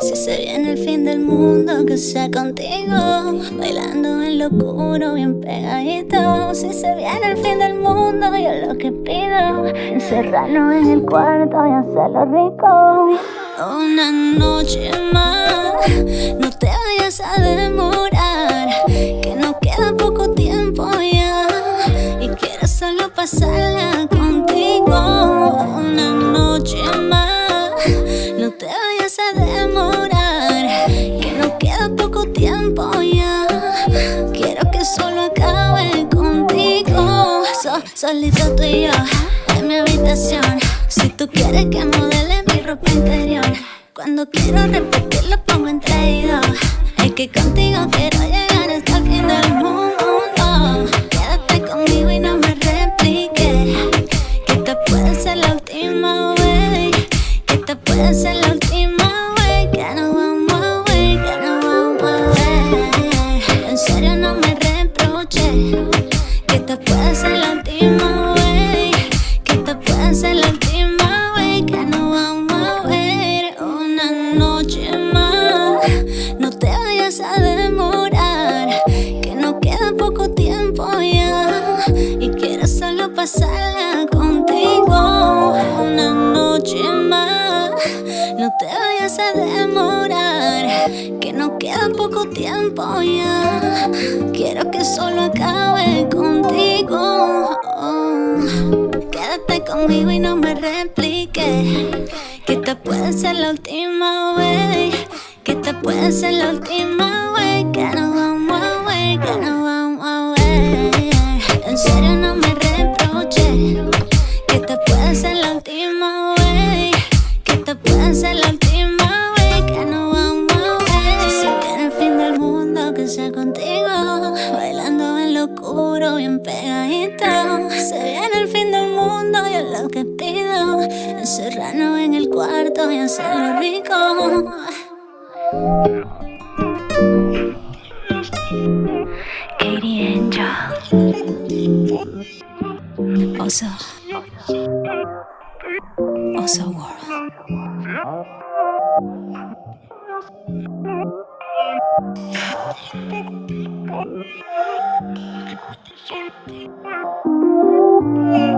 Si se viene el fin del mundo, que sea contigo. Bailando en locuro, bien pegadito. Si se viene el fin del mundo, yo lo que pido. Encerrarnos en el cuarto y hacerlo rico. Una noche más, no te vayas a demorar. Pasarla contigo. Una noche más, no te vayas a demorar. Que no queda poco tiempo ya. Quiero que solo acabe contigo. solito tú y yo, en mi habitación. Si tú quieres que modele mi ropa interior. Cuando quiero repetirlo pongo en. Es que contigo quiero llegar hasta el fin del mundo. Contigo. Una noche más. No te vayas a demorar. Queda poco tiempo ya. Quiero que solo acabe contigo. Quédate conmigo y no me repliques. Que esta puede ser la última vez. Que esta puede ser la última bien pegadito. Se viene el fin del mundo, yo lo que pido. Encerrarnos en el cuarto y hacerlo rico. Katie Angel. Also. Also World. Thank you.